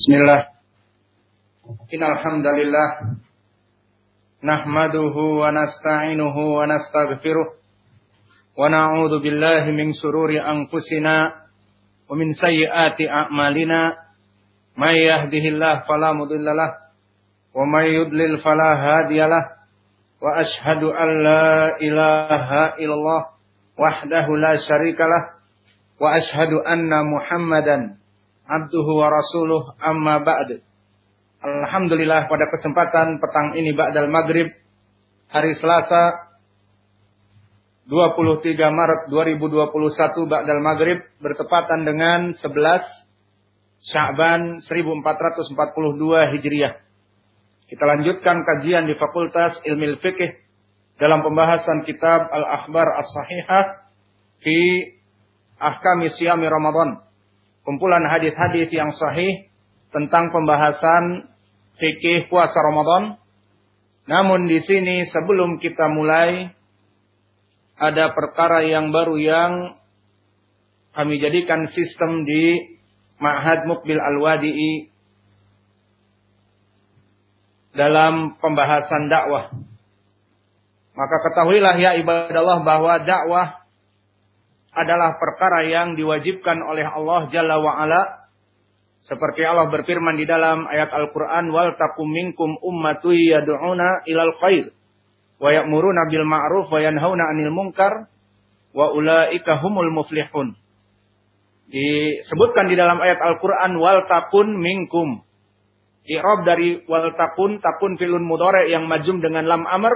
Bismillah. Innal hamdalillah nahmaduhu wa nasta'inuhu wa nastaghfiruh wa na'udzu billahi min shururi anfusina wa min sayyiati a'malina. May yahdihillahu fala mudhillalah wa may yudlil fala hadiyalah wa ashhadu an la ilaha illallah wahdahu la syarikalah wa ashhadu anna muhammadan abduhu wa rasuluh amma ba'd. Alhamdulillah pada kesempatan petang ini ba'dal maghrib hari Selasa 23 Maret 2021 ba'dal maghrib bertepatan dengan 11 Sya'ban 1442 Hijriah. Kita lanjutkan kajian di Fakultas Ilmu Fikih dalam pembahasan kitab Al-Akhbar As-Sahihah fi Ahkami Siyami Ramadan kumpulan hadis-hadis yang sahih tentang pembahasan fikih puasa Ramadan. Namun di sini sebelum kita mulai ada perkara yang baru yang kami jadikan sistem di Ma'had Mukbil Al-Wadi'i dalam pembahasan dakwah. Maka ketahuilah ya ibadah Allah bahwa dakwah adalah perkara yang diwajibkan oleh Allah Jalla wa'ala. Seperti Allah berfirman di dalam ayat Al-Quran, Wal takum minkum ummatu yadu'una ilal khair. Wa ya'muruna bil ma'ruf wa yanhauna anil munkar. Wa ulaika humul muflihun. Disebutkan di dalam ayat Al-Quran, Wal takun minkum. I'rab dari wal takun, takun filun mudore yang majum dengan lam amr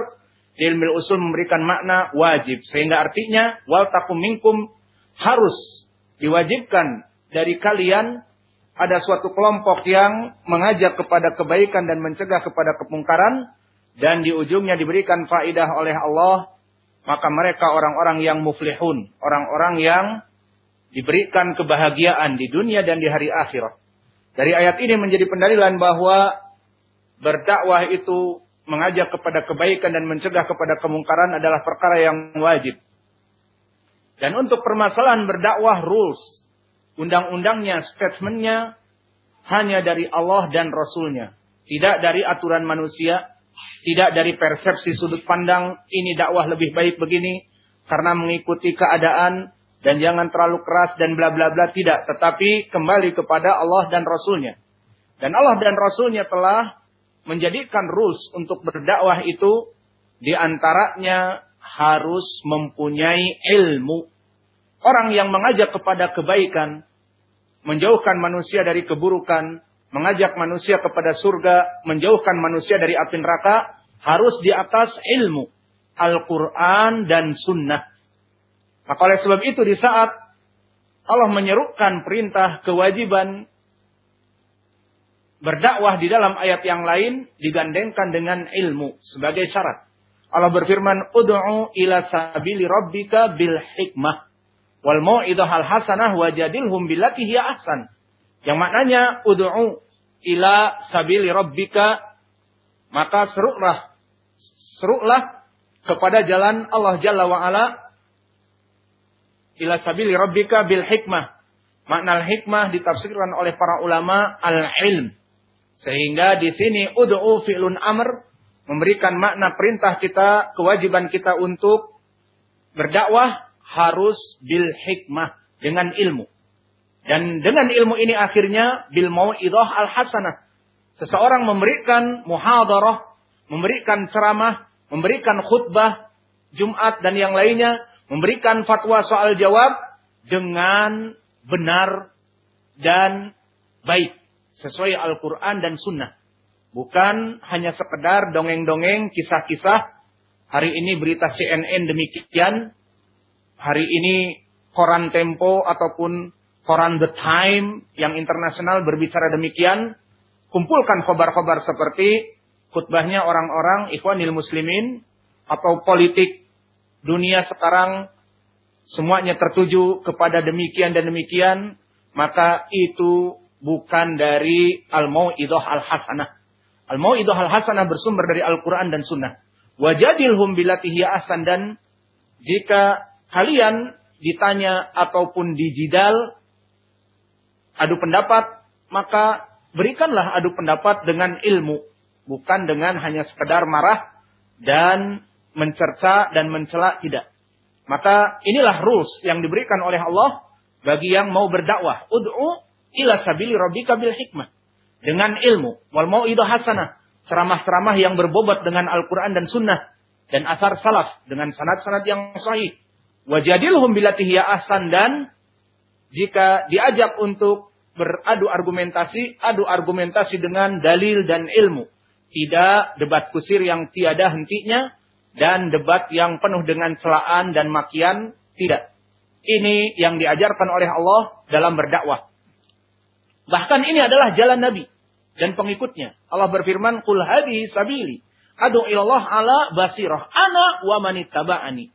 ilmu usul memberikan makna wajib. Sehingga artinya wal takum minkum harus diwajibkan dari kalian ada suatu kelompok yang mengajak kepada kebaikan dan mencegah kepada kemungkaran dan di ujungnya diberikan faidah oleh Allah maka mereka orang-orang yang muflihun, orang-orang yang diberikan kebahagiaan di dunia dan di hari akhirat. Dari ayat ini menjadi pendalilan bahwa berdakwah itu mengajak kepada kebaikan dan mencegah kepada kemungkaran adalah perkara yang wajib. Dan untuk permasalahan berdakwah rules, undang-undangnya, statementnya hanya dari Allah dan Rasulnya. Tidak dari aturan manusia, tidak dari persepsi sudut pandang ini dakwah lebih baik begini karena mengikuti keadaan dan jangan terlalu keras dan bla bla bla tidak, tetapi kembali kepada Allah dan Rasulnya. Dan Allah dan Rasulnya telah menjadikan rules untuk berdakwah itu di antaranya harus mempunyai ilmu. Orang yang mengajak kepada kebaikan, menjauhkan manusia dari keburukan, mengajak manusia kepada surga, menjauhkan manusia dari api neraka, harus di atas ilmu. Al-Quran dan Sunnah. Maka oleh sebab itu di saat Allah menyerukan perintah kewajiban berdakwah di dalam ayat yang lain digandengkan dengan ilmu sebagai syarat. Allah berfirman, "Ud'u ila sabili rabbika bil hikmah wal mau'idhah hasanah wajadilhum billati hiya ahsan." Yang maknanya ud'u ila sabili rabbika maka serulah serulah kepada jalan Allah Jalla wa ala ila sabili rabbika bil hikmah. Makna al-hikmah ditafsirkan oleh para ulama al-ilm sehingga di sini ud'u fi'lun amr memberikan makna perintah kita, kewajiban kita untuk berdakwah harus bil hikmah dengan ilmu. Dan dengan ilmu ini akhirnya bil mau'idah al hasanah. Seseorang memberikan muhadarah, memberikan ceramah, memberikan khutbah Jumat dan yang lainnya, memberikan fatwa soal jawab dengan benar dan baik sesuai Al-Quran dan Sunnah. Bukan hanya sekedar dongeng-dongeng, kisah-kisah. Hari ini berita CNN demikian. Hari ini koran Tempo ataupun koran The Time yang internasional berbicara demikian. Kumpulkan khobar-khobar seperti khutbahnya orang-orang ikhwanil muslimin atau politik dunia sekarang semuanya tertuju kepada demikian dan demikian, maka itu bukan dari al-mau'idah al-hasanah. Al-mau'idah al-hasanah bersumber dari Al-Quran dan Sunnah. Wajadilhum bilatihi asan dan jika kalian ditanya ataupun dijidal adu pendapat, maka berikanlah adu pendapat dengan ilmu. Bukan dengan hanya sekedar marah dan mencerca dan mencela. Tidak. Maka inilah rules yang diberikan oleh Allah bagi yang mau berdakwah. Ud'u ila sabili rabbika bil hikmah. Dengan ilmu. Wal mau'idah hasanah. Ceramah-ceramah yang berbobot dengan Al-Quran dan Sunnah. Dan asar salaf. Dengan sanad-sanad yang sahih. Wajadilhum bilatih ya ahsan. Dan jika diajak untuk beradu argumentasi, adu argumentasi dengan dalil dan ilmu. Tidak debat kusir yang tiada hentinya dan debat yang penuh dengan celaan dan makian, tidak. Ini yang diajarkan oleh Allah dalam berdakwah. Bahkan ini adalah jalan Nabi dan pengikutnya. Allah berfirman, "Qul hadhihi sabili adu ilallah ala basirah ana wa manittaba'ani."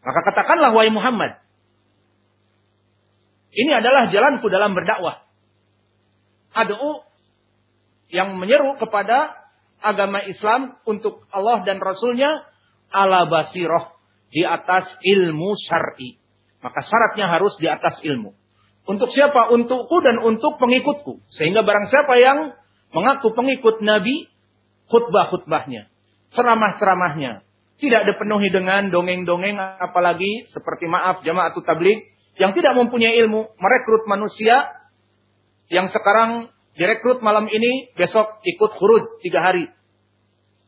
Maka katakanlah wahai Muhammad, ini adalah jalanku dalam berdakwah. Adu yang menyeru kepada agama Islam untuk Allah dan Rasulnya ala basiroh di atas ilmu syar'i. Maka syaratnya harus di atas ilmu. Untuk siapa? Untukku dan untuk pengikutku. Sehingga barang siapa yang mengaku pengikut Nabi, khutbah-khutbahnya, ceramah-ceramahnya, tidak dipenuhi dengan dongeng-dongeng apalagi seperti maaf jamaah atau tablik yang tidak mempunyai ilmu merekrut manusia yang sekarang direkrut malam ini besok ikut hurud tiga hari.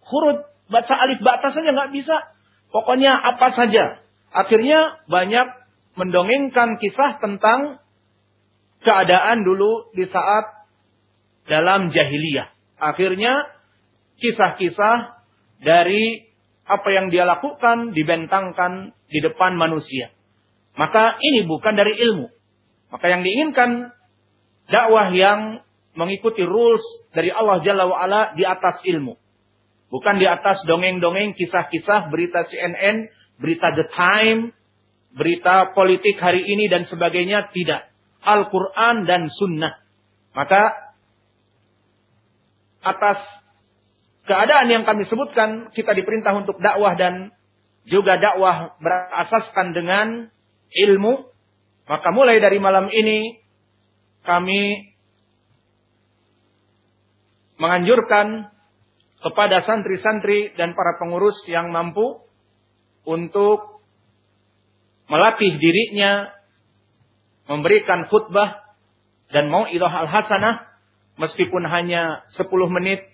Hurud baca alif bata saja nggak bisa. Pokoknya apa saja. Akhirnya banyak mendongengkan kisah tentang keadaan dulu di saat dalam jahiliyah. Akhirnya kisah-kisah dari apa yang dia lakukan dibentangkan di depan manusia. Maka ini bukan dari ilmu. Maka yang diinginkan dakwah yang mengikuti rules dari Allah Jalla wa'ala di atas ilmu. Bukan di atas dongeng-dongeng, kisah-kisah, berita CNN, berita The Time, berita politik hari ini dan sebagainya. Tidak. Al-Quran dan Sunnah. Maka atas keadaan yang kami sebutkan, kita diperintah untuk dakwah dan juga dakwah berasaskan dengan ilmu. Maka mulai dari malam ini kami menganjurkan kepada santri-santri dan para pengurus yang mampu untuk melatih dirinya memberikan khutbah dan mau ilah al-hasanah meskipun hanya 10 menit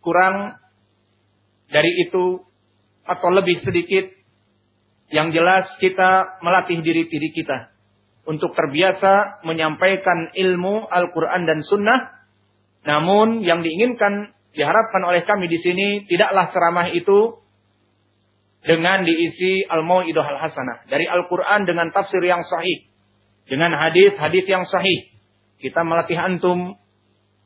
kurang dari itu atau lebih sedikit yang jelas kita melatih diri diri kita untuk terbiasa menyampaikan ilmu Al-Quran dan Sunnah namun yang diinginkan, diharapkan oleh kami di sini tidaklah ceramah itu dengan diisi al-mau'idah al-hasanah. Dari Al-Quran dengan tafsir yang sahih. Dengan hadis-hadis yang sahih. Kita melatih antum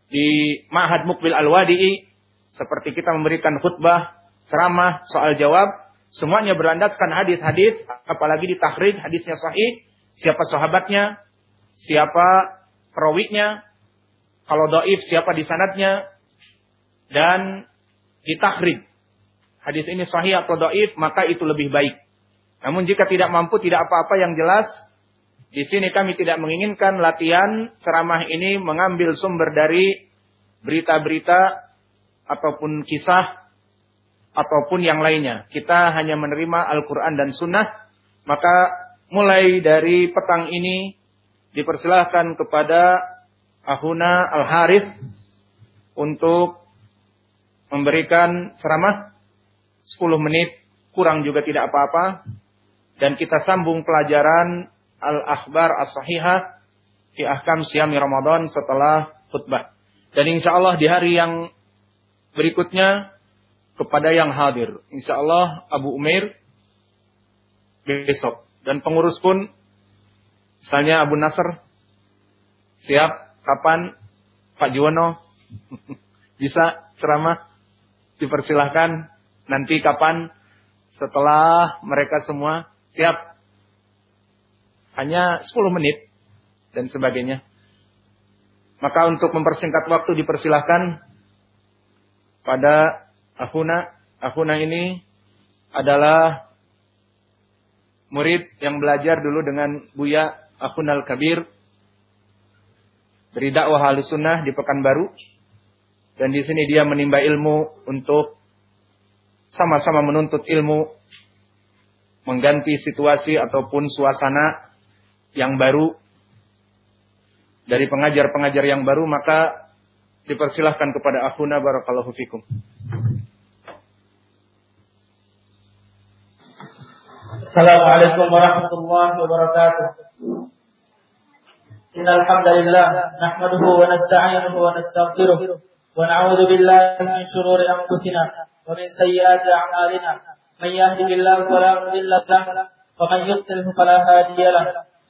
di Ma'had Mukbil Al-Wadi'i. Seperti kita memberikan khutbah, ceramah, soal jawab. Semuanya berlandaskan hadis-hadis. Apalagi di tahrid hadisnya sahih. Siapa sahabatnya, siapa perawinya, kalau doif siapa di sanatnya. Dan ditakrid. Hadis ini sahih atau doif maka itu lebih baik. Namun jika tidak mampu tidak apa-apa yang jelas. Di sini kami tidak menginginkan latihan ceramah ini mengambil sumber dari berita-berita ataupun kisah ataupun yang lainnya. Kita hanya menerima Al-Quran dan Sunnah. Maka mulai dari petang ini dipersilahkan kepada Ahuna Al-Harith untuk memberikan ceramah 10 menit, kurang juga tidak apa-apa. Dan kita sambung pelajaran Al-Akhbar As-Sahihah di Ahkam Siyami Ramadan setelah khutbah. Dan insya Allah di hari yang berikutnya kepada yang hadir. Insya Allah Abu Umair besok. Dan pengurus pun misalnya Abu Nasr siap kapan Pak Juwono bisa ceramah? Dipersilahkan nanti kapan setelah mereka semua siap. Hanya 10 menit dan sebagainya. Maka untuk mempersingkat waktu dipersilahkan pada Ahuna. Ahuna ini adalah murid yang belajar dulu dengan Buya Ahunal Kabir dari dakwah sunnah di Pekanbaru Dan di sini dia menimba ilmu untuk sama-sama menuntut ilmu, mengganti situasi ataupun suasana yang baru dari pengajar-pengajar yang baru maka dipersilahkan kepada akhuna barakallahu fikum. Assalamualaikum warahmatullahi wabarakatuh. Innal hamdalillah nahmaduhu wa nasta'inuhu wa nastaghfiruh wa na'udzu billahi min shururi anfusina wa min sayyiati a'malina. Man yahdihillahu fala mudilla lahu wa man yudlil fala hadiya lahu.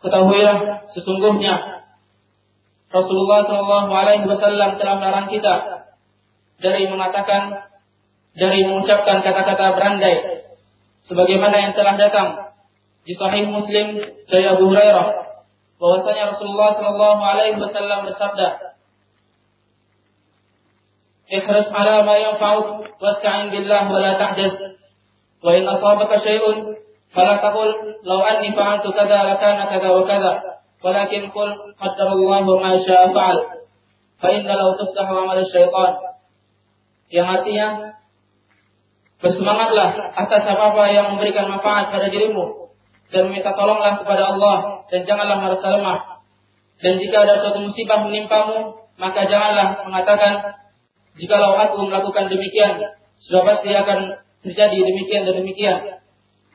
Ketahuilah sesungguhnya Rasulullah Shallallahu Alaihi Wasallam telah melarang kita dari mengatakan dari mengucapkan kata-kata berandai sebagaimana yang telah datang di Sahih Muslim dari Abu Hurairah bahwasanya Rasulullah Shallallahu Alaihi Wasallam bersabda "Ikhlas ala ma yanfa'uk wasta'in billah wa la Wa in asabaka syai'un fala taqul law anni fa'altu kadza la kana kadza wa kadza walakin qul qaddarallahu ma syaa fa'al. Fa inna law tuftahu amal syaitan. Yang artinya bersemangatlah atas apa-apa yang memberikan manfaat pada dirimu dan minta tolonglah kepada Allah dan janganlah merasa lemah. Dan jika ada suatu musibah menimpamu maka janganlah mengatakan jikalau aku melakukan demikian sudah pasti akan terjadi demikian dan demikian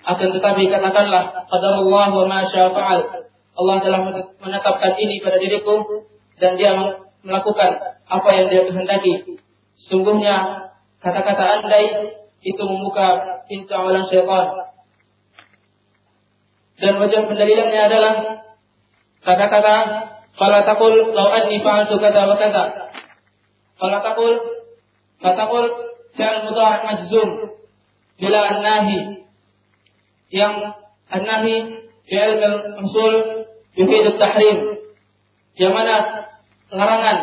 akan tetapi katakanlah qadarullah wa ma. Allah telah menetapkan ini pada diriku dan dia melakukan apa yang dia kehendaki. Sungguhnya kata-kata andai itu membuka pintu awalan syaitan. Dan wajah pendalilannya adalah kata-kata fala taqul law anni fa'altu kata wa kata. Fala taqul fataqul fi'al mudhari' majzum bila an-nahi yang an-nahi fi al-usul yufid tahrim. Yang mana larangan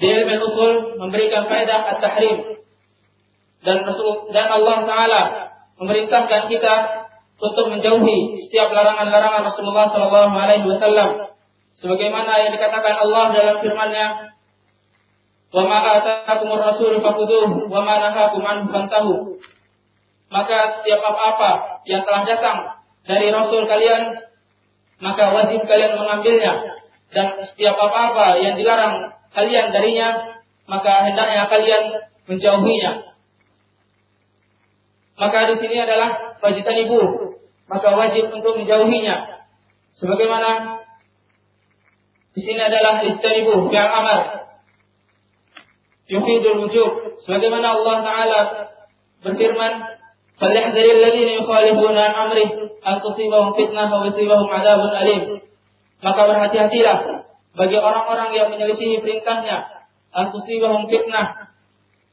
di ilmu usul memberikan faedah at-tahrim. Dan dan Allah taala memerintahkan kita untuk menjauhi setiap larangan-larangan Rasulullah sallallahu alaihi wasallam. Sebagaimana yang dikatakan Allah dalam firman-Nya wa ma rasul maka setiap apa-apa yang telah datang dari Rasul kalian, maka wajib kalian mengambilnya. Dan setiap apa-apa yang dilarang kalian darinya, maka hendaknya kalian menjauhinya. Maka di sini adalah wajiban ibu, maka wajib untuk menjauhinya. Sebagaimana di sini adalah istanibu yang amar. Yufidul wujub. Sebagaimana Allah Ta'ala berfirman, فليحذر الذين يخالفون عن amrih an tusibahum fitnah wa yusibahum adzabun alim. Maka berhati-hatilah bagi orang-orang yang menyelisihi perintahnya an tusibahum fitnah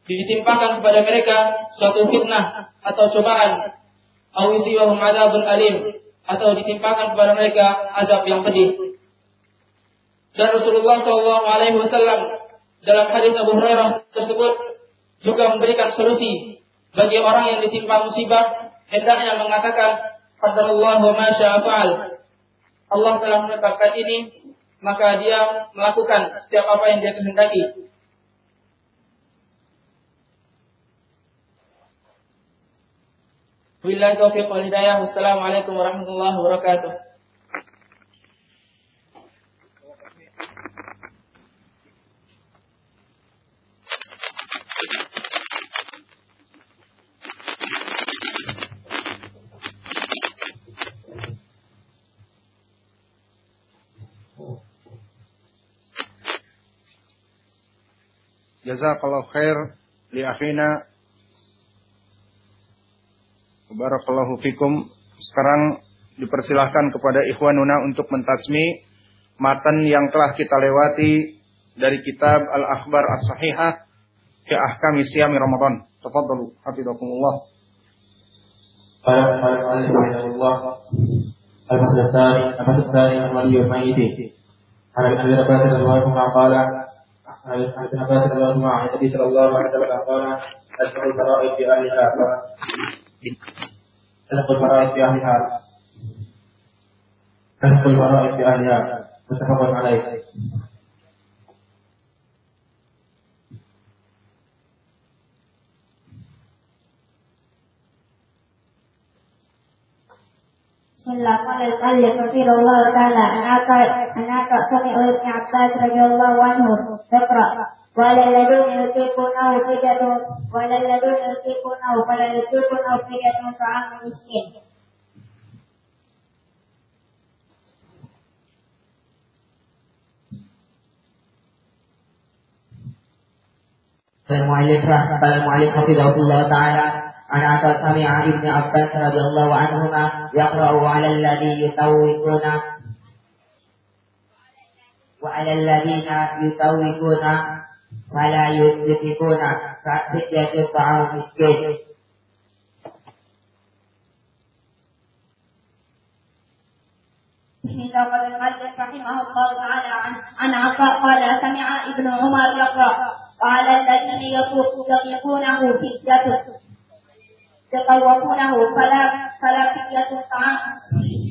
ditimpakan kepada mereka suatu fitnah atau cobaan atau yusibahum adzabun alim atau ditimpakan kepada mereka azab yang pedih. Dan Rasulullah SAW Alaihi Wasallam dalam hadis Abu Hurairah tersebut juga memberikan solusi bagi orang yang ditimpa musibah hendaknya mengatakan qadarullah wa ma fa'al. Allah telah menetapkan ini, maka dia melakukan setiap apa yang dia kehendaki. Wabillahi taufiq. Wassalamualaikum warahmatullahi wabarakatuh. jazakallahu khair li akhina barakallahu fikum sekarang dipersilahkan kepada ikhwanuna untuk mentasmi matan yang telah kita lewati dari kitab Al-Akhbar As-Sahihah ke Ahkam siyami Ramadan. Tafadhalu hafizakumullah. Al-Masdar Al-Masdar Al-Wali Al-Maidi. An Abi Hurairah radhiyallahu anhu qala عن ابن عباس رضي الله عنهما عن النبي صلى الله عليه وسلم قال ادخل الفرائض في اهلها ادخل الفرائض في اهلها ادخل الفرائض في اهلها متفق عليه بسم الله قال المؤلف رحمه الله تعالى عن عطاء عن عطاء سمع ابن عباس رضي الله عنه اقرا وعلى الذين يطيقونه فدية وعلى الذين يطيقونه فلا يطيقونه فدية طعام مسكين قال المؤلف قال المؤلف حفظه الله تعالى عن عطاء سمع ابن عباس رضي الله عنهما يقرأ على الذي يطوقون وعلى الذين يطوقون ولا يطلقون فدية طعام مسكين. قال المؤلف رحمه الله تعالى عن عطاء قال سمع ابن عمر يقرأ وعلى الذين يطوقونه فدية يطوقونه فلا فلا فدية طعام مسكين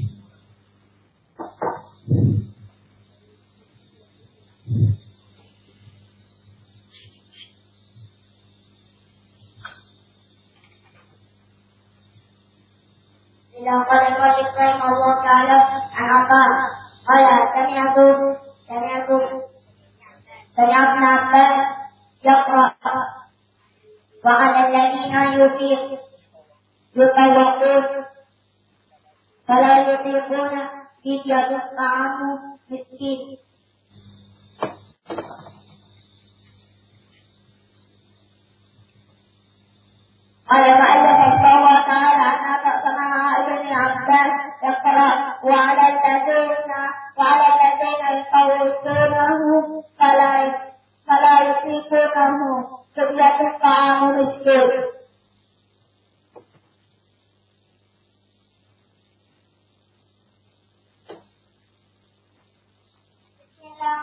إذا قال المؤلف رحمه الله تعالى عن عطاء قال سمعت سمعت سمع ابن عباس يقرأ وعلى الذين يطيق يطوقون فلا يطيقون فدية طعام مسكين قال المؤلف رحمه الله تعالى أن تقسمها ابن عباس يقرأ وعلى الذين وعلى الذين يطوقونه فلا فلا يطيقونه فدية طعام مسكين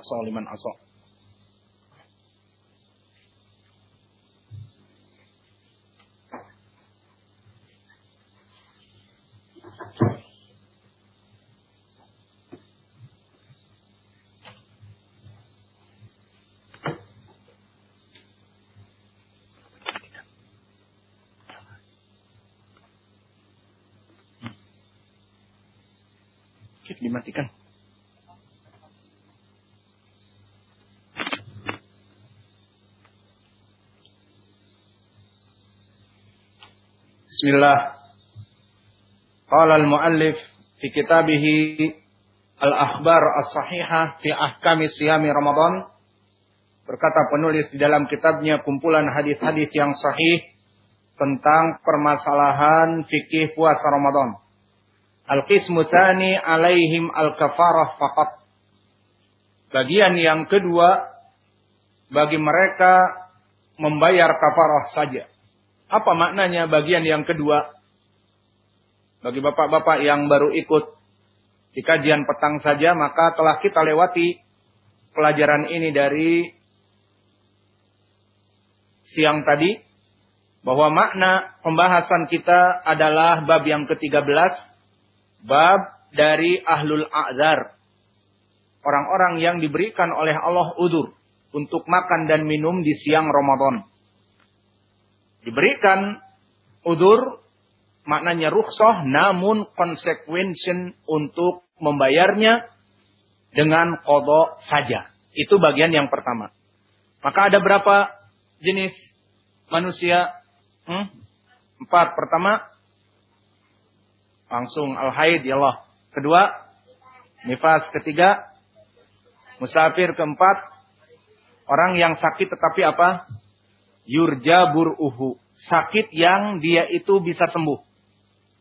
Asal liman asal. Dimatikan. Bismillah. Qala al-muallif fi kitabih Al-Akhbar As-Sahihah fi Ahkami Siyami Ramadan. Berkata penulis di dalam kitabnya kumpulan hadis-hadis yang sahih tentang permasalahan fikih puasa Ramadan. Al-qismu tsani alaihim al-kafarah faqat. Bagian yang kedua bagi mereka membayar kafarah saja. Apa maknanya bagian yang kedua? Bagi bapak-bapak yang baru ikut di kajian petang saja, maka telah kita lewati pelajaran ini dari siang tadi. Bahwa makna pembahasan kita adalah bab yang ke-13. Bab dari ahlul a'zar. Orang-orang yang diberikan oleh Allah udur untuk makan dan minum di siang Ramadan. Diberikan udur maknanya rukhsah namun consequence untuk membayarnya dengan kodok saja. Itu bagian yang pertama. Maka ada berapa jenis manusia? Hmm? Empat. Pertama, langsung al-haid ya Allah. Kedua, nifas. Ketiga, musafir. Keempat, orang yang sakit tetapi apa? Yurja bur'uhu. Sakit yang dia itu bisa sembuh.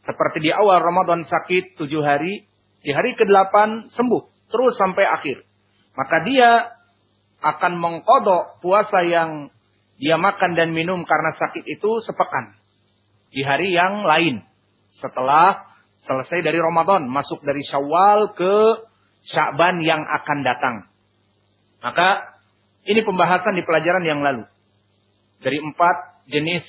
Seperti di awal Ramadan sakit tujuh hari. Di hari ke-8 sembuh. Terus sampai akhir. Maka dia akan mengkodok puasa yang dia makan dan minum karena sakit itu sepekan. Di hari yang lain. Setelah Selesai dari Ramadan, masuk dari Syawal ke Sya'ban yang akan datang. Maka ini pembahasan di pelajaran yang lalu. Dari empat jenis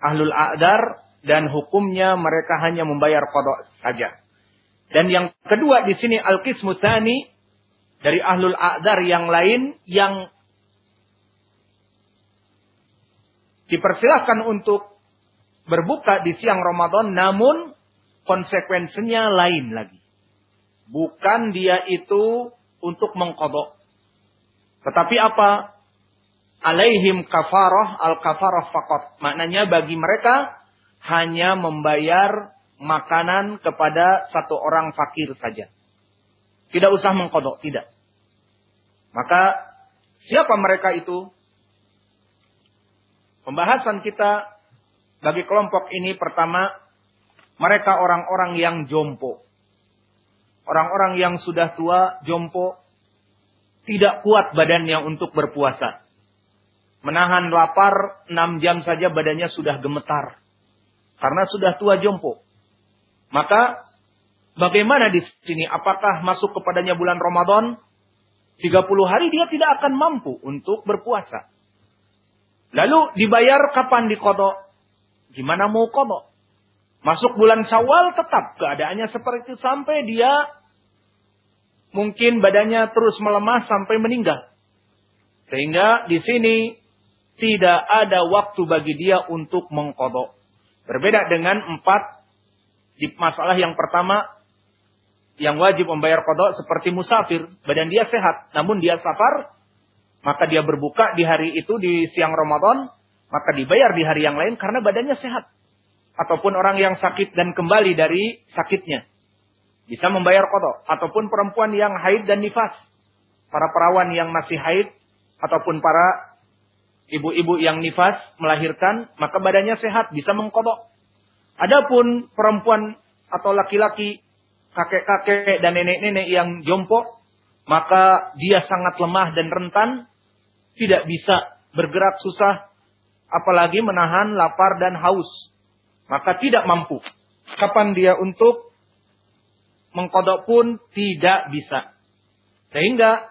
ahlul a'dar dan hukumnya mereka hanya membayar kodok saja. Dan yang kedua di sini al-qismu dari ahlul a'dar yang lain yang dipersilahkan untuk berbuka di siang Ramadan namun konsekuensinya lain lagi. Bukan dia itu untuk mengkodok. Tetapi apa? Alaihim kafarah al-kafarah fakot. Maknanya bagi mereka hanya membayar makanan kepada satu orang fakir saja. Tidak usah mengkodok, tidak. Maka siapa mereka itu? Pembahasan kita bagi kelompok ini pertama mereka orang-orang yang jompo. Orang-orang yang sudah tua, jompo, tidak kuat badannya untuk berpuasa. Menahan lapar 6 jam saja badannya sudah gemetar. Karena sudah tua jompo. Maka bagaimana di sini? Apakah masuk kepadanya bulan Ramadan? 30 hari dia tidak akan mampu untuk berpuasa. Lalu dibayar kapan di kodok? Gimana mau kodok? Masuk bulan Syawal tetap keadaannya seperti itu sampai dia mungkin badannya terus melemah sampai meninggal. Sehingga di sini tidak ada waktu bagi dia untuk mengkodok. Berbeda dengan empat di masalah yang pertama yang wajib membayar kodok seperti musafir. Badan dia sehat, namun dia safar, maka dia berbuka di hari itu di siang Ramadan, maka dibayar di hari yang lain karena badannya sehat ataupun orang yang sakit dan kembali dari sakitnya. Bisa membayar kodok. Ataupun perempuan yang haid dan nifas. Para perawan yang masih haid. Ataupun para ibu-ibu yang nifas melahirkan. Maka badannya sehat. Bisa mengkodok. Adapun perempuan atau laki-laki. Kakek-kakek dan nenek-nenek yang jompo. Maka dia sangat lemah dan rentan. Tidak bisa bergerak susah. Apalagi menahan lapar dan haus maka tidak mampu. Kapan dia untuk mengkodok pun tidak bisa. Sehingga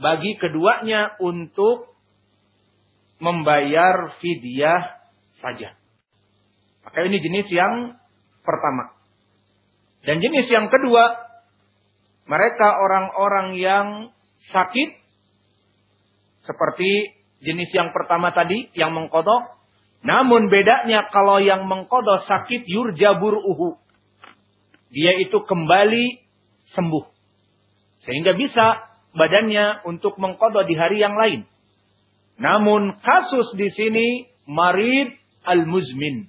bagi keduanya untuk membayar fidyah saja. Maka ini jenis yang pertama. Dan jenis yang kedua, mereka orang-orang yang sakit, seperti jenis yang pertama tadi, yang mengkodok, namun bedanya kalau yang mengkodoh sakit yurjabur uhu. Dia itu kembali sembuh. Sehingga bisa badannya untuk mengkodoh di hari yang lain. Namun kasus di sini marid al-muzmin.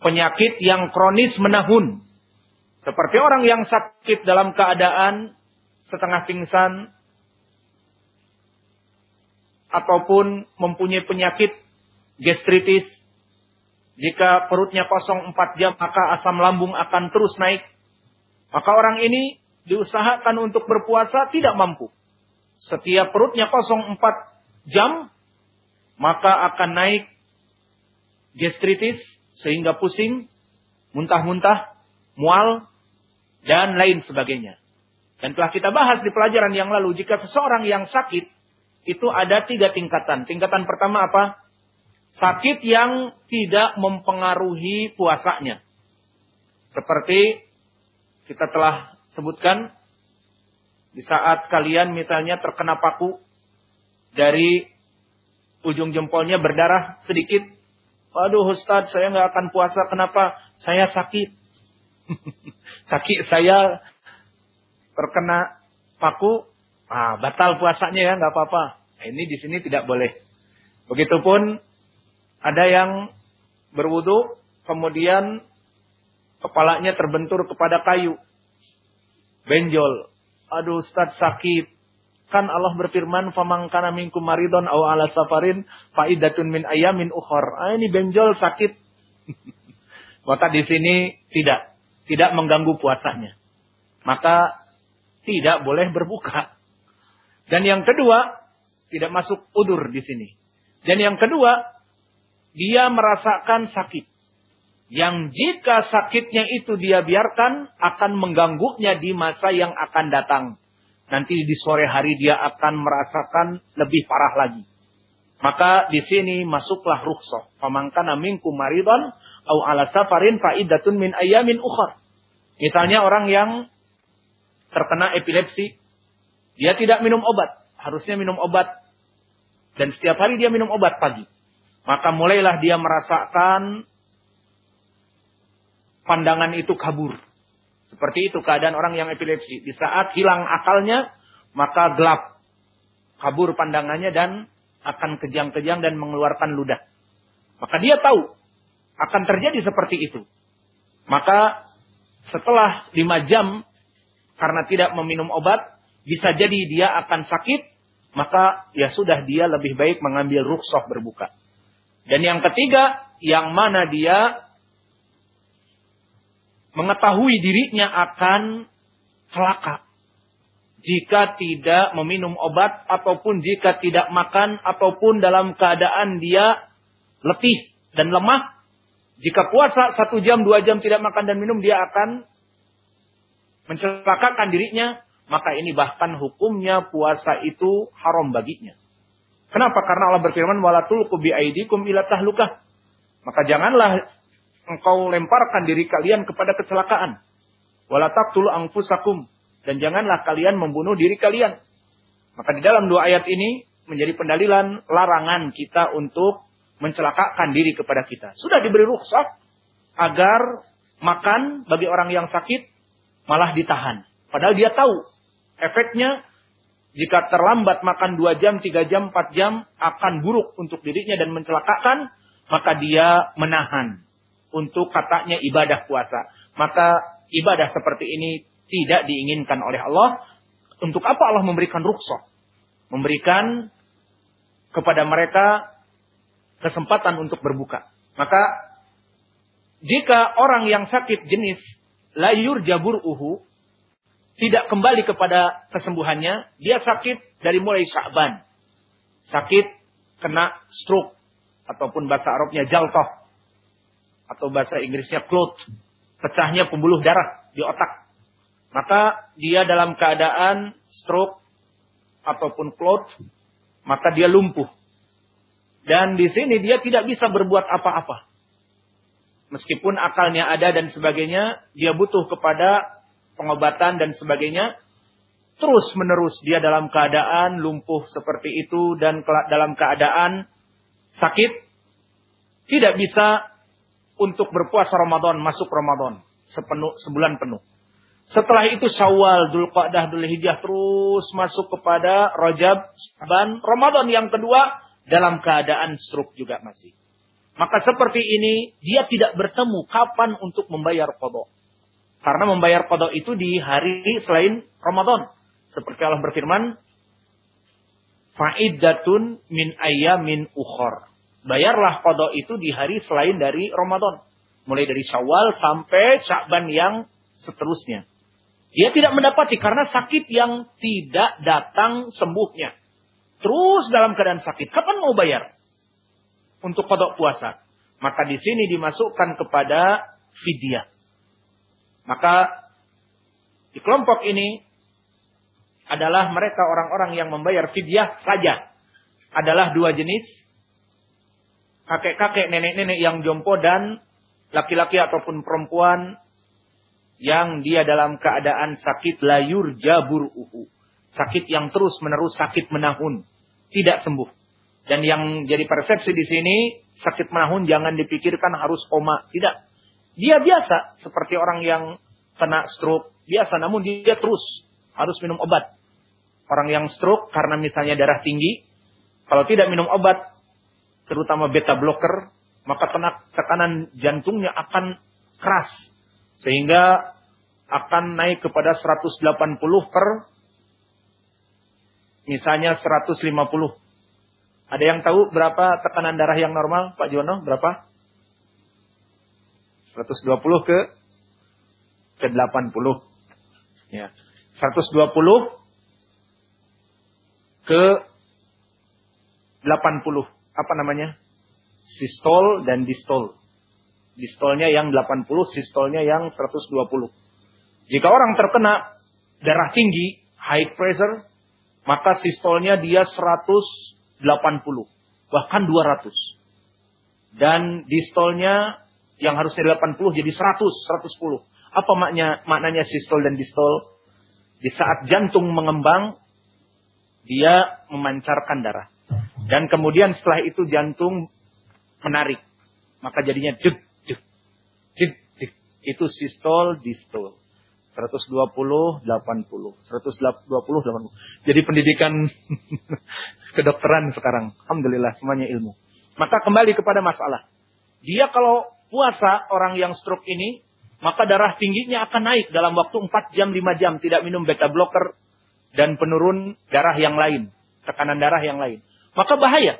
Penyakit yang kronis menahun. Seperti orang yang sakit dalam keadaan setengah pingsan. Ataupun mempunyai penyakit gastritis. Jika perutnya kosong 4 jam, maka asam lambung akan terus naik. Maka orang ini diusahakan untuk berpuasa tidak mampu. Setiap perutnya kosong 4 jam, maka akan naik gastritis sehingga pusing, muntah-muntah, mual, dan lain sebagainya. Dan telah kita bahas di pelajaran yang lalu, jika seseorang yang sakit, itu ada tiga tingkatan. Tingkatan pertama apa? Sakit yang tidak mempengaruhi puasanya. Seperti kita telah sebutkan di saat kalian misalnya terkena paku dari ujung jempolnya berdarah sedikit. Waduh Ustaz, saya nggak akan puasa. Kenapa? Saya sakit. sakit saya terkena paku. Ah, batal puasanya ya, nggak apa-apa. Nah, ini di sini tidak boleh. Begitupun ada yang berwudu, kemudian kepalanya terbentur kepada kayu. Benjol. Aduh Ustaz sakit. Kan Allah berfirman, "Faman kana minkum maridon aw ala safarin faidatun min ayamin ukhor." Ah, ini benjol sakit. Maka di sini tidak tidak mengganggu puasanya. Maka tidak boleh berbuka. Dan yang kedua, tidak masuk udur di sini. Dan yang kedua, dia merasakan sakit. Yang jika sakitnya itu dia biarkan akan mengganggunya di masa yang akan datang. Nanti di sore hari dia akan merasakan lebih parah lagi. Maka di sini masuklah rukhsah. Pamangkana minkum maridon au ala safarin faidatun min ayamin ukhar. Misalnya orang yang terkena epilepsi, dia tidak minum obat, harusnya minum obat dan setiap hari dia minum obat pagi. Maka mulailah dia merasakan pandangan itu kabur. Seperti itu keadaan orang yang epilepsi. Di saat hilang akalnya, maka gelap. Kabur pandangannya dan akan kejang-kejang dan mengeluarkan ludah. Maka dia tahu akan terjadi seperti itu. Maka setelah lima jam karena tidak meminum obat, bisa jadi dia akan sakit, maka ya sudah dia lebih baik mengambil rukhsah berbuka. Dan yang ketiga, yang mana dia mengetahui dirinya akan celaka jika tidak meminum obat ataupun jika tidak makan ataupun dalam keadaan dia letih dan lemah. Jika puasa satu jam dua jam tidak makan dan minum dia akan mencelakakan dirinya. Maka ini bahkan hukumnya puasa itu haram baginya. Kenapa? Karena Allah berfirman walatul kubi aidikum ila tahlukah. Maka janganlah engkau lemparkan diri kalian kepada kecelakaan. Wala taqtulu anfusakum dan janganlah kalian membunuh diri kalian. Maka di dalam dua ayat ini menjadi pendalilan larangan kita untuk mencelakakan diri kepada kita. Sudah diberi rukhsah agar makan bagi orang yang sakit malah ditahan. Padahal dia tahu efeknya jika terlambat makan dua jam, tiga jam, empat jam akan buruk untuk dirinya dan mencelakakan, maka dia menahan untuk katanya ibadah puasa. Maka ibadah seperti ini tidak diinginkan oleh Allah. Untuk apa Allah memberikan rukhsah? Memberikan kepada mereka kesempatan untuk berbuka. Maka jika orang yang sakit jenis layur jabur uhu tidak kembali kepada kesembuhannya, dia sakit dari mulai Sya'ban. Sakit kena stroke ataupun bahasa Arabnya jaltoh atau bahasa Inggrisnya clot, pecahnya pembuluh darah di otak. Maka dia dalam keadaan stroke ataupun clot, maka dia lumpuh. Dan di sini dia tidak bisa berbuat apa-apa. Meskipun akalnya ada dan sebagainya, dia butuh kepada pengobatan dan sebagainya. Terus menerus dia dalam keadaan lumpuh seperti itu dan dalam keadaan sakit. Tidak bisa untuk berpuasa Ramadan, masuk Ramadan. Sepenuh, sebulan penuh. Setelah itu Syawal, Dzulqa'dah, Dzulhijjah terus masuk kepada Rajab, Syaban, Ramadan yang kedua dalam keadaan stroke juga masih. Maka seperti ini dia tidak bertemu kapan untuk membayar kodok. Karena membayar kodok itu di hari selain Ramadan. Seperti Allah berfirman, Fa'iddatun min ayamin ukhor bayarlah kodok itu di hari selain dari Ramadan. Mulai dari Syawal sampai Syakban yang seterusnya. Dia tidak mendapati karena sakit yang tidak datang sembuhnya. Terus dalam keadaan sakit. Kapan mau bayar? Untuk kodok puasa. Maka di sini dimasukkan kepada fidyah. Maka di kelompok ini adalah mereka orang-orang yang membayar fidyah saja. Adalah dua jenis kakek-kakek, nenek-nenek yang jompo dan laki-laki ataupun perempuan yang dia dalam keadaan sakit layur jabur uhu. Sakit yang terus menerus sakit menahun. Tidak sembuh. Dan yang jadi persepsi di sini, sakit menahun jangan dipikirkan harus koma. Tidak. Dia biasa seperti orang yang kena stroke. Biasa namun dia terus harus minum obat. Orang yang stroke karena misalnya darah tinggi. Kalau tidak minum obat, terutama beta blocker, maka tekanan jantungnya akan keras. Sehingga akan naik kepada 180 per misalnya 150. Ada yang tahu berapa tekanan darah yang normal, Pak Jono? Berapa? 120 ke ke 80. Ya. 120 ke 80. Apa namanya? sistol dan distol. Distolnya yang 80, sistolnya yang 120. Jika orang terkena darah tinggi, high pressure, maka sistolnya dia 180, bahkan 200. Dan distolnya yang harusnya 80 jadi 100, 110. Apa maknanya maknanya sistol dan distol? Di saat jantung mengembang, dia memancarkan darah. Dan kemudian setelah itu jantung menarik. Maka jadinya deg, deg, deg, deg. Itu sistol, distol. 120, 80. 120, 80. Jadi pendidikan kedokteran sekarang. Alhamdulillah semuanya ilmu. Maka kembali kepada masalah. Dia kalau puasa orang yang stroke ini, maka darah tingginya akan naik dalam waktu 4 jam, 5 jam. Tidak minum beta blocker dan penurun darah yang lain. Tekanan darah yang lain. Maka bahaya.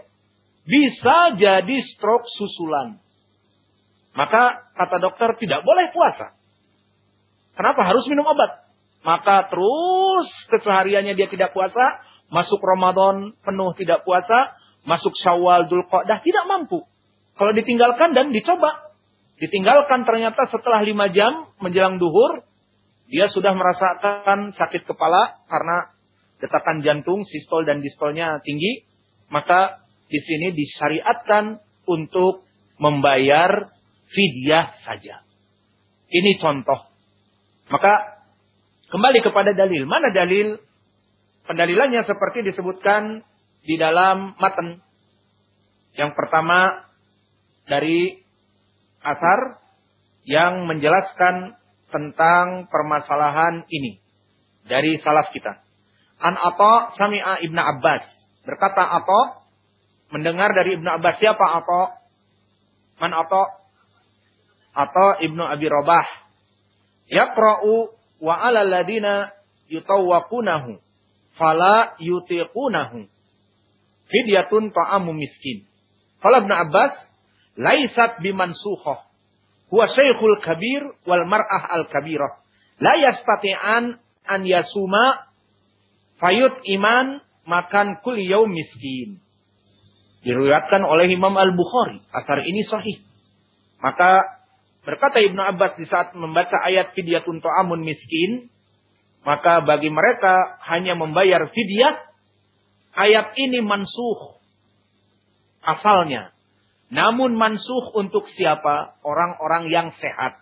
Bisa jadi stroke susulan. Maka kata dokter tidak boleh puasa. Kenapa? Harus minum obat. Maka terus kesehariannya dia tidak puasa. Masuk Ramadan penuh tidak puasa. Masuk Syawal, Dzulqa'dah tidak mampu. Kalau ditinggalkan dan dicoba. Ditinggalkan ternyata setelah lima jam menjelang duhur. Dia sudah merasakan sakit kepala karena detakan jantung, sistol dan distolnya tinggi. Maka di sini disyariatkan untuk membayar fidyah saja. Ini contoh. Maka kembali kepada dalil. Mana dalil? Pendalilannya seperti disebutkan di dalam matan. Yang pertama dari asar yang menjelaskan tentang permasalahan ini dari salaf kita. An Atta Sami'a Ibn Abbas. Berkata Atta mendengar dari Ibnu Abbas siapa Atta? Man Atta? Atta Ibnu Abi Rabah. Yaqra'u wa 'ala alladziina yutawwaqunahu fala yutiqunahu. Fidyatun ta'amu miskin. Qala Ibnu Abbas, laisat bimansukhah. Huwa syekhul kabir wal mar'ah al kabirah. La yastati'an an yasuma fayut iman makan kul yaum miskin. Diriwayatkan oleh Imam Al-Bukhari. Asar ini sahih. Maka berkata Ibnu Abbas di saat membaca ayat fidyatun ta'amun miskin. Maka bagi mereka hanya membayar fidyah. Ayat ini mansuh. Asalnya. Namun mansuh untuk siapa? Orang-orang yang sehat.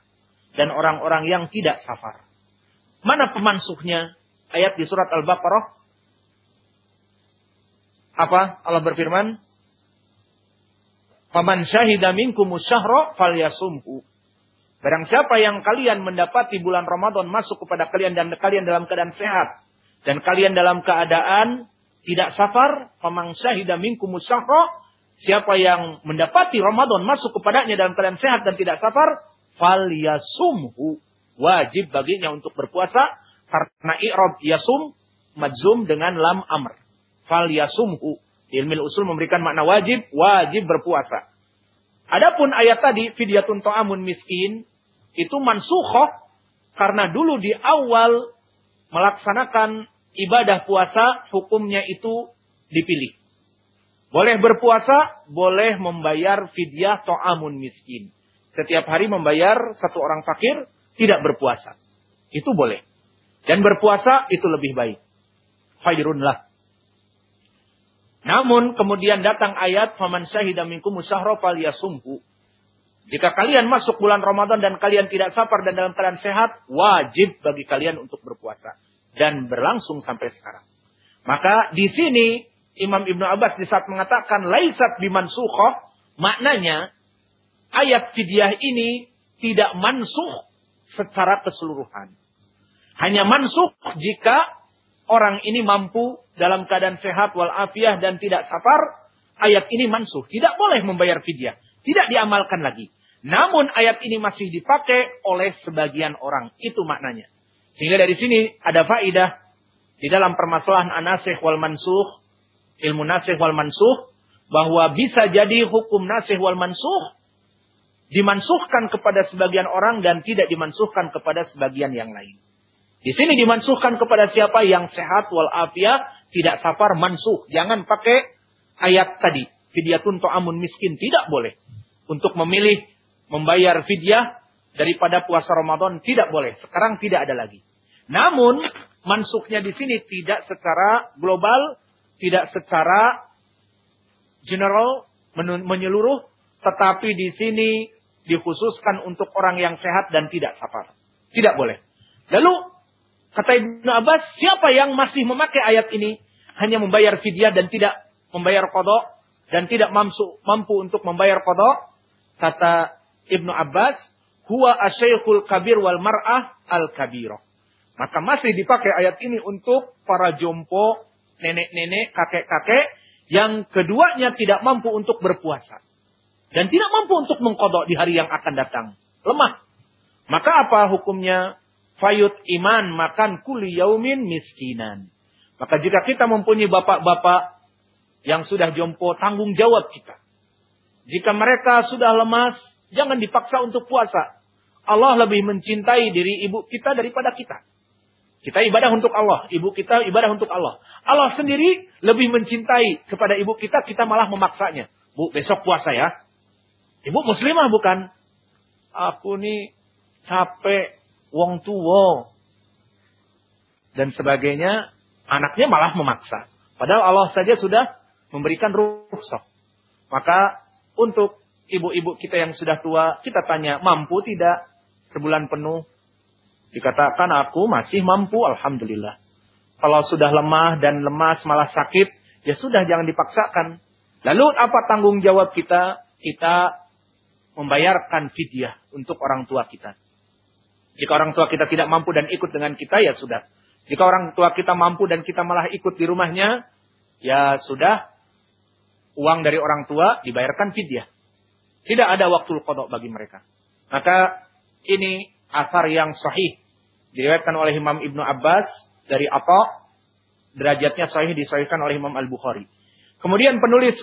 Dan orang-orang yang tidak safar. Mana pemansuhnya? Ayat di surat Al-Baqarah. Apa? Allah berfirman, Faman syahida minkum syahra falyasumhu. Barang siapa yang kalian mendapati bulan Ramadan masuk kepada kalian dan kalian dalam keadaan sehat dan kalian dalam keadaan tidak safar, faman syahida minkum siapa yang mendapati Ramadan masuk kepadanya dalam keadaan sehat dan tidak safar, falyasumhu. Wajib baginya untuk berpuasa karena i'rab yasum majzum dengan lam amr. Falyasumhu. Ilmu usul memberikan makna wajib, wajib berpuasa. Adapun ayat tadi, fidyatun to'amun miskin, itu mansuhoh, karena dulu di awal melaksanakan ibadah puasa, hukumnya itu dipilih. Boleh berpuasa, boleh membayar fidyah to'amun miskin. Setiap hari membayar satu orang fakir, tidak berpuasa. Itu boleh. Dan berpuasa itu lebih baik. Khairun lah. Namun kemudian datang ayat faman syahida minkum musyahra. Jika kalian masuk bulan Ramadan dan kalian tidak sabar dan dalam keadaan sehat, wajib bagi kalian untuk berpuasa. Dan berlangsung sampai sekarang. Maka di sini Imam Ibnu Abbas di saat mengatakan laisat bimansukhoh, maknanya ayat fidyah ini tidak mansuh secara keseluruhan. Hanya mansuh jika orang ini mampu dalam keadaan sehat walafiat dan tidak sabar, ayat ini mansuh. Tidak boleh membayar fidyah. Tidak diamalkan lagi. Namun ayat ini masih dipakai oleh sebagian orang. Itu maknanya. Sehingga dari sini ada faidah di dalam permasalahan anasih wal mansuh ilmu nasih wal mansuh bahwa bisa jadi hukum nasih wal mansuh dimansuhkan kepada sebagian orang dan tidak dimansuhkan kepada sebagian yang lain. Di sini dimansuhkan kepada siapa yang sehat wal afiat, tidak safar mansuh. Jangan pakai ayat tadi, fidyatun amun miskin tidak boleh. Untuk memilih membayar fidyah daripada puasa Ramadan tidak boleh. Sekarang tidak ada lagi. Namun mansuhnya di sini tidak secara global tidak secara general menyeluruh, tetapi di sini dikhususkan untuk orang yang sehat dan tidak safar. Tidak boleh. Lalu kata Ibnu Abbas, siapa yang masih memakai ayat ini hanya membayar fidyah dan tidak membayar kodok dan tidak mampu, mampu untuk membayar kodok? Kata Ibnu Abbas, huwa asyaikhul kabir wal mar'ah al kabiro. Maka masih dipakai ayat ini untuk para jompo nenek-nenek, kakek-kakek yang keduanya tidak mampu untuk berpuasa. Dan tidak mampu untuk mengkodok di hari yang akan datang. Lemah. Maka apa hukumnya? Fayut iman makan kuli yaumin miskinan. Maka jika kita mempunyai bapak-bapak yang sudah jompo, tanggung jawab kita. Jika mereka sudah lemas, jangan dipaksa untuk puasa. Allah lebih mencintai diri ibu kita daripada kita. Kita ibadah untuk Allah, ibu kita ibadah untuk Allah. Allah sendiri lebih mencintai kepada ibu kita, kita malah memaksanya. Bu, besok puasa ya. Ibu muslimah bukan? Aku nih capek, wong tua. Dan sebagainya, anaknya malah memaksa. Padahal Allah saja sudah memberikan rukhsah. Maka untuk ibu-ibu kita yang sudah tua, kita tanya, mampu tidak sebulan penuh? Dikatakan aku masih mampu, Alhamdulillah. Kalau sudah lemah dan lemas malah sakit, ya sudah jangan dipaksakan. Lalu apa tanggung jawab kita? Kita membayarkan fidyah untuk orang tua kita. Jika orang tua kita tidak mampu dan ikut dengan kita, ya sudah. Jika orang tua kita mampu dan kita malah ikut di rumahnya, ya sudah. Uang dari orang tua dibayarkan fidyah. Tidak ada waktu kodok bagi mereka. Maka ini asar yang sahih. Diriwayatkan oleh Imam Ibnu Abbas dari apa? Derajatnya sahih disahihkan oleh Imam Al-Bukhari. Kemudian penulis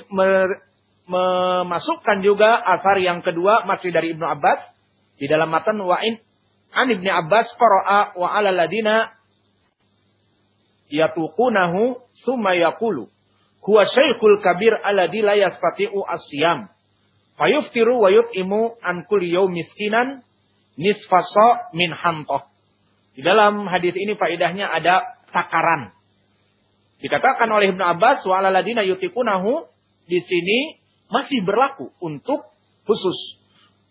memasukkan juga asar yang kedua masih dari Ibnu Abbas di dalam matan wa'in an Ibnu Abbas qara'a wa 'ala ladina yatuqunahu summa yaqulu huwa syaikhul kabir alladhi la yastati'u asyam fayuftiru wa yut'imu an kulli yawm miskinan nisfasa min hantah di dalam hadis ini faedahnya ada takaran. Dikatakan oleh Ibnu Abbas wa alaladina yutikunahu di sini masih berlaku untuk khusus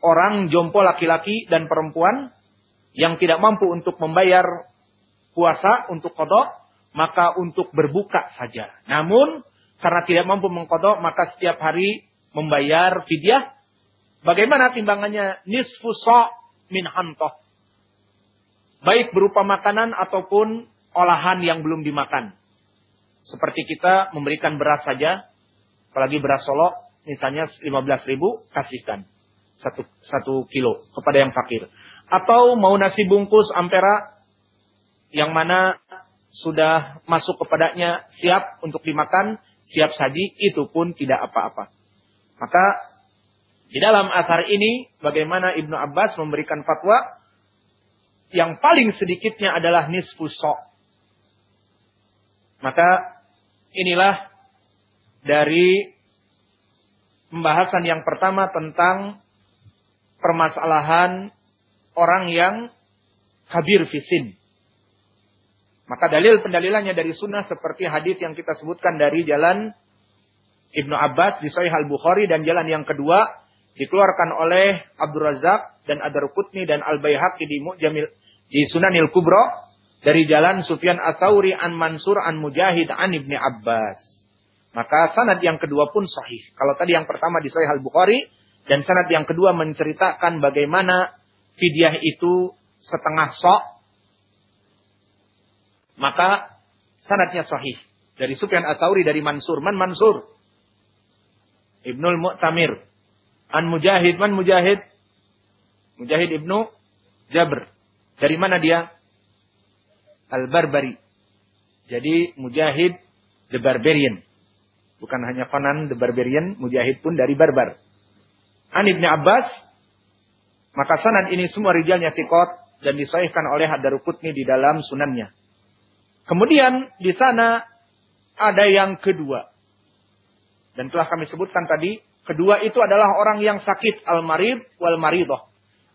orang jompo laki-laki dan perempuan yang tidak mampu untuk membayar puasa untuk kodok, maka untuk berbuka saja. Namun karena tidak mampu mengkodok, maka setiap hari membayar fidyah. Bagaimana timbangannya? Nisfu min hantoh baik berupa makanan ataupun olahan yang belum dimakan. Seperti kita memberikan beras saja, apalagi beras solok, misalnya 15 ribu, kasihkan satu, satu kilo kepada yang fakir. Atau mau nasi bungkus ampera, yang mana sudah masuk kepadanya siap untuk dimakan, siap saji, itu pun tidak apa-apa. Maka di dalam asar ini, bagaimana Ibnu Abbas memberikan fatwa, yang paling sedikitnya adalah nisfu so. Maka inilah dari pembahasan yang pertama tentang permasalahan orang yang kabir fisin. Maka dalil pendalilannya dari sunnah seperti hadis yang kita sebutkan dari jalan Ibnu Abbas di Sahih Al Bukhari dan jalan yang kedua Dikeluarkan oleh Abdul Razak dan Ad-Darqutni dan Al-Baihaqi di Mu'jamil di Sunanil Kubra dari jalan Sufyan Atsauri an Mansur an Mujahid an Ibni Abbas. Maka sanad yang kedua pun sahih. Kalau tadi yang pertama di Sahih Al-Bukhari dan sanad yang kedua menceritakan bagaimana fidyah itu setengah sok maka sanadnya sahih. Dari Sufyan Atsauri dari Mansur, man Mansur. Ibnul Mu'tamir. An Mujahid, man Mujahid? Mujahid Ibnu Jabr. Dari mana dia? Al-Barbari. Jadi Mujahid the Barbarian. Bukan hanya Fanan the Barbarian, Mujahid pun dari Barbar. An Ibni Abbas, maka sanad ini semua rijalnya tikot dan disahihkan oleh Hadarukutni di dalam sunannya. Kemudian di sana ada yang kedua. Dan telah kami sebutkan tadi, kedua itu adalah orang yang sakit al-marid wal maridoh.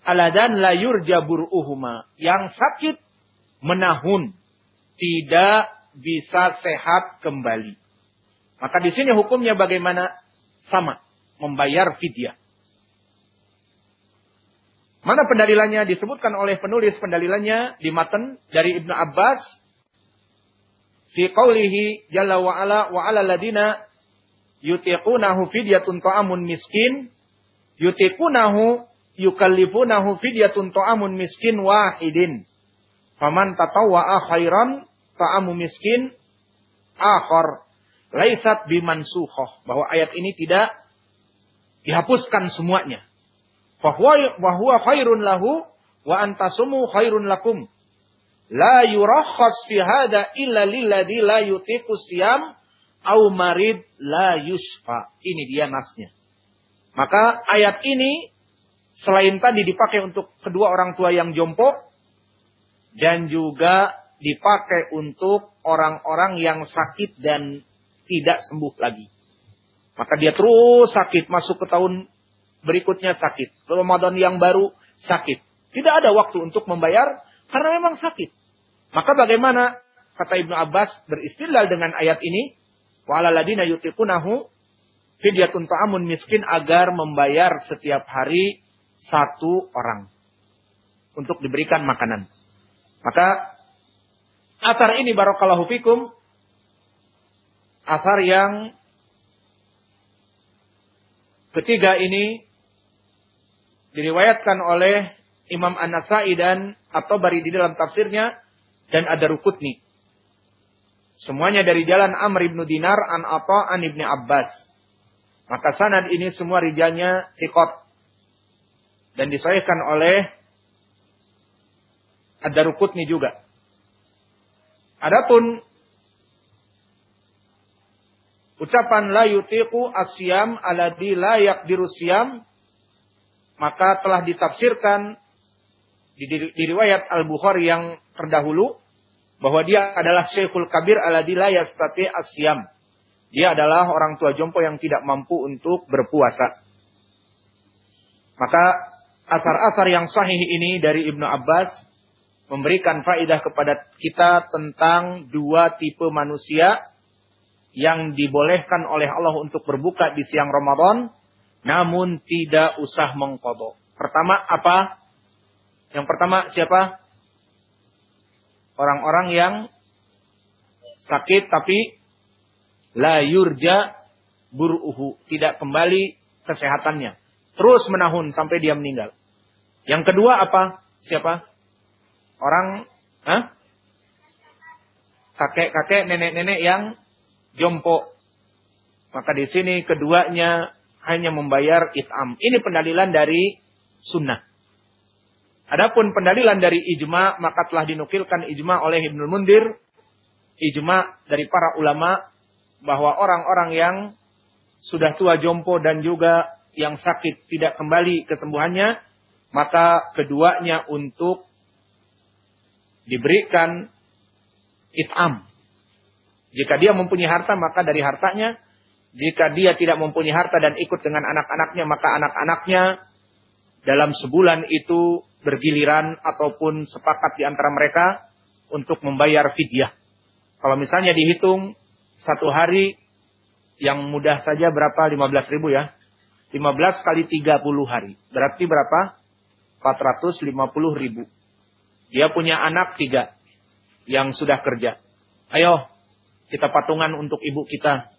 Aladan la yurja uhuma. Yang sakit menahun, tidak bisa sehat kembali. Maka di sini hukumnya bagaimana? Sama, membayar fidyah. Mana pendalilannya? Disebutkan oleh penulis pendalilannya di matan dari Ibnu Abbas fi qawlihi jalla wa ala wa ala ladina yutiqunahu fidyatun ta'amun miskin yutiqunahu yukallifunahu fidyatun ta'amun miskin wahidin Faman tatawwa'a khairan ta'amu miskin akhar laisat bimansukhah. Bahwa ayat ini tidak dihapuskan semuanya. Bahwa khairun lahu wa antasumu khairun lakum. La yurakhas fi hada illa lilladhi la yutiqu siyam au marid la yusfa. Ini dia nasnya. Maka ayat ini selain tadi dipakai untuk kedua orang tua yang jompo, dan juga dipakai untuk orang-orang yang sakit dan tidak sembuh lagi. Maka dia terus sakit, masuk ke tahun berikutnya sakit. Ramadan yang baru sakit. Tidak ada waktu untuk membayar karena memang sakit. Maka bagaimana kata Ibnu Abbas beristilal dengan ayat ini? Wa'alaladina yutiqunahu fidyatun ta'amun miskin agar membayar setiap hari satu orang untuk diberikan makanan. Maka asar ini barakallahu fikum asar yang ketiga ini diriwayatkan oleh Imam An-Nasai dan atau bari di dalam tafsirnya dan ada rukutni. Semuanya dari jalan Amr ibn Dinar an apa an ibni Abbas. Maka sanad ini semua rijalnya sikot. Dan disahihkan oleh ada rukutnya juga. Adapun ucapan la yutiqu asyam alladhi la yaqdiru syam maka telah ditafsirkan di, di riwayat Al-Bukhari yang terdahulu bahwa dia adalah Syekhul Kabir alladhi la yastati asyam. Dia adalah orang tua jompo yang tidak mampu untuk berpuasa. Maka asar-asar yang sahih ini dari Ibnu Abbas memberikan faedah kepada kita tentang dua tipe manusia yang dibolehkan oleh Allah untuk berbuka di siang Ramadan namun tidak usah mengkodok. Pertama apa? Yang pertama siapa? Orang-orang yang sakit tapi la yurja buruhu, tidak kembali kesehatannya. Terus menahun sampai dia meninggal. Yang kedua apa? Siapa? orang kakek-kakek, nenek-nenek yang jompo. Maka di sini keduanya hanya membayar itam. Ini pendalilan dari sunnah. Adapun pendalilan dari ijma maka telah dinukilkan ijma oleh Ibnu Mundir, ijma dari para ulama bahwa orang-orang yang sudah tua jompo dan juga yang sakit tidak kembali kesembuhannya, maka keduanya untuk diberikan itam. Jika dia mempunyai harta, maka dari hartanya. Jika dia tidak mempunyai harta dan ikut dengan anak-anaknya, maka anak-anaknya dalam sebulan itu bergiliran ataupun sepakat di antara mereka untuk membayar fidyah. Kalau misalnya dihitung satu hari yang mudah saja berapa? 15 ribu ya. 15 kali 30 hari. Berarti berapa? 450 ribu. Dia punya anak tiga yang sudah kerja. Ayo, kita patungan untuk ibu kita.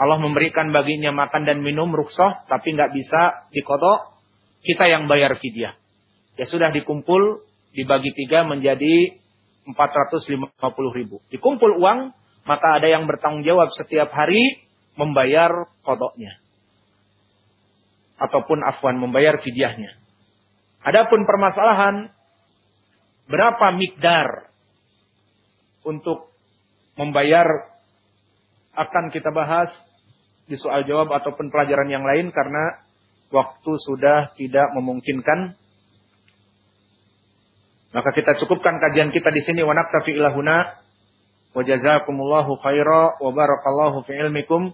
Allah memberikan baginya makan dan minum rukshoh, tapi nggak bisa dikotok. Kita yang bayar fidyah. Ya sudah dikumpul, dibagi tiga menjadi 450 ribu. Dikumpul uang, maka ada yang bertanggung jawab setiap hari membayar kodoknya. Ataupun afwan, membayar fidyahnya. Adapun permasalahan, berapa mikdar untuk membayar akan kita bahas di soal jawab ataupun pelajaran yang lain karena waktu sudah tidak memungkinkan. Maka kita cukupkan kajian kita di sini wa naktafi ilahuna wa jazakumullahu khaira wa barakallahu fi ilmikum.